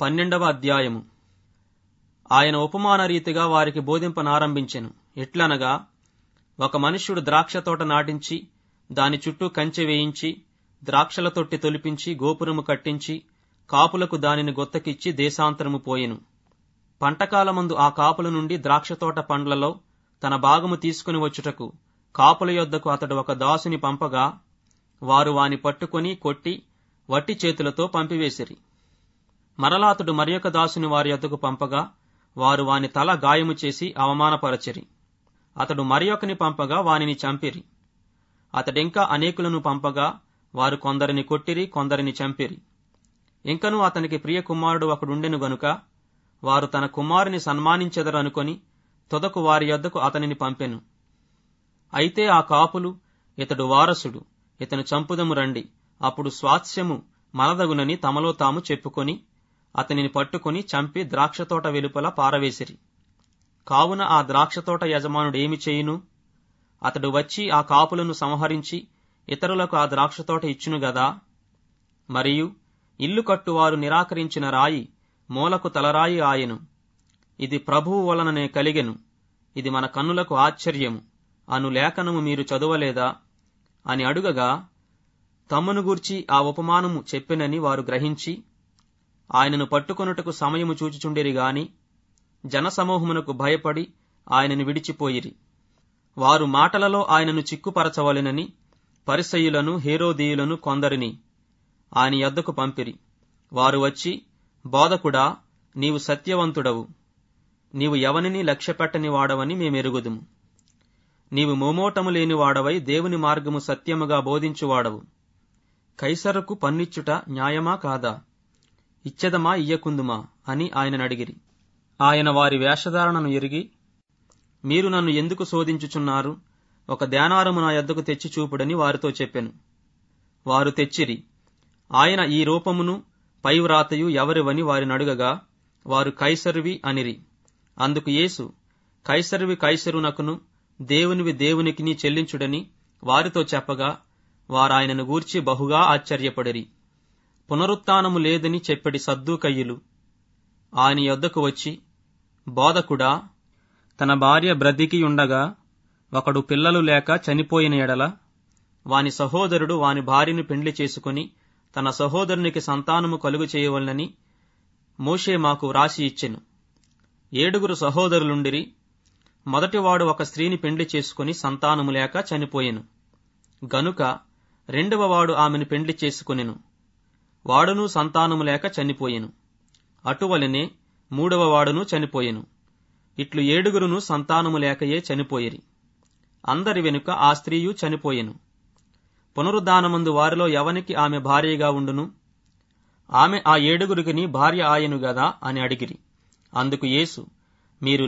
పన్నెండవ అధ్యాయము. ఆయన ఉపమాన రీతిగా వారికి బోధింపనారంభించెను. ఎట్లనగా ఒక మనుష్యుడు ద్రాక్ష తోట నాటించి దాని చుట్టూ కంచె వేయించి ద్రాక్షల తొట్టి తొలిపించి గోపురము కట్టించి కాపులకు దానిని గొత్తకిచ్చి దేశాంతరము పోయెను. పంటకాలమందు ఆ కాపుల నుండి ద్రాక్ష తోట పండ్లలో తన భాగము తీసుకుని వచ్చుటకు కాపుల యొద్దకు అతడు ఒక దాసుని పంపగా వారు వాని పట్టుకొని కొట్టి వట్టి చేతులతో పంపివేసిరి. మరలా అతడు మరియొక దాసుని వారి యొద్దకు పంపగా వారు వాని తల గాయము చేసి అవమానపరచిరి. అతడు మరియొకని పంపగా వానిని చంపిరి. అతడింకా అనేకులను పంపగా వారు కొందరిని కొట్టిరి కొందరిని చంపిరి. ఇంకను అతనికి ప్రియ కుమారుడు ఒకడుండెను గనుక వారు తన కుమారుని సన్మానించెదరనుకొని తుదకు తొదకు వారి యొద్దకు అతనిని పంపెను. అయితే ఆ కాపులు ఇతడు వారసుడు ఇతను చంపుదము రండి అప్పుడు స్వాస్యము మనదగునని తమలో తాము చెప్పుకొని అతనిని పట్టుకుని చంపి ద్రాక్షతోట వెలుపల పారవేసిరి. కావున ఆ ద్రాక్షతోట యజమానుడు ఏమి చేయును? అతడు వచ్చి ఆ కాపులను సంహరించి ఇతరులకు ఆ ద్రాక్షతోట ఇచ్చును గదా? మరియు ఇల్లు కట్టువారు నిరాకరించిన రాయి మూలకు తలరాయి ఆయను. ఇది ప్రభువు వలననే కలిగెను. ఇది మన కన్నులకు ఆశ్చర్యము. అను లేఖనము మీరు చదవలేదా? అని అడుగగా తమ్మును గూర్చి ఆ ఉపమానము చెప్పినని వారు గ్రహించి ఆయనను పట్టుకొనుటకు సమయము చూచుచుండిరి గాని జనసమూహమునకు భయపడి ఆయనను విడిచిపోయిరి. వారు మాటలలో ఆయనను చిక్కుపరచవలెనని పరిసయులను హేరోదీయులను కొందరిని ఆయన యొద్దకు పంపిరి. వారు వచ్చి బోధకుడా నీవు సత్యవంతుడవు. నీవు ఎవనిని లక్ష్యపెట్టని వాడవని మేమెరుగుదుము. నీవు మోమోటము లేని వాడవై దేవుని మార్గము సత్యముగా బోధించువాడవు. కైసరకు పన్నిచ్చుట న్యాయమా కాదా? ఇచ్చెదమా ఇయ్యకుందుమా అని ఆయనను అడిగిరి. ఆయన వారి వేషధారణను ఎరిగి మీరు నన్ను ఎందుకు శోధించుచున్నారు? ఒక ధ్యానారము నా యొద్దకు తెచ్చి చూపుడని వారితో చెప్పెను. వారు తెచ్చిరి. ఆయన ఈ రూపమును పై వ్రాతయు ఎవరివని వారిని అడుగగా వారు కైసరివి అనిరి. అందుకు యేసు కైసరివి కైసరునకును దేవునివి దేవునికిని చెల్లించుడని వారితో చెప్పగా వారాయనను గూర్చి బహుగా ఆశ్చర్యపడిరి. పునరుత్నము లేదని చెప్పడి సద్దూకయ్యులు. ఆయన యొద్దకు వచ్చి బోధకుడా తన భార్య బ్రతికి ఉండగా ఒకడు పిల్లలు లేక చనిపోయిన ఎడల వాని సహోదరుడు వాని భార్యను పెండ్లి చేసుకుని తన సహోదరునికి సంతానము కలుగు చేయవలనని మోషే మాకు వ్రాసి ఇచ్చెను. ఏడుగురు సహోదరులుండిరి మొదటివాడు ఒక స్త్రీని పెండ్లి చేసుకుని సంతానము లేక చనిపోయెను. గనుక రెండవ వాడు ఆమెను పెండ్లి చేసుకునెను. వాడును సంతానము లేక చనిపోయెను. అటువలనే మూడవ వాడును చనిపోయెను. ఇట్లు ఏడుగురును సంతానము లేకయే చనిపోయిరి. అందరి వెనుక ఆ స్త్రీయు చనిపోయెను. పునరుద్ధానమందు వారిలో ఎవనికి ఆమె భార్యగా ఉండును? ఆమె ఆ ఏడుగురికిని భార్య ఆయను గదా అని అడిగిరి. అందుకు యేసు మీరు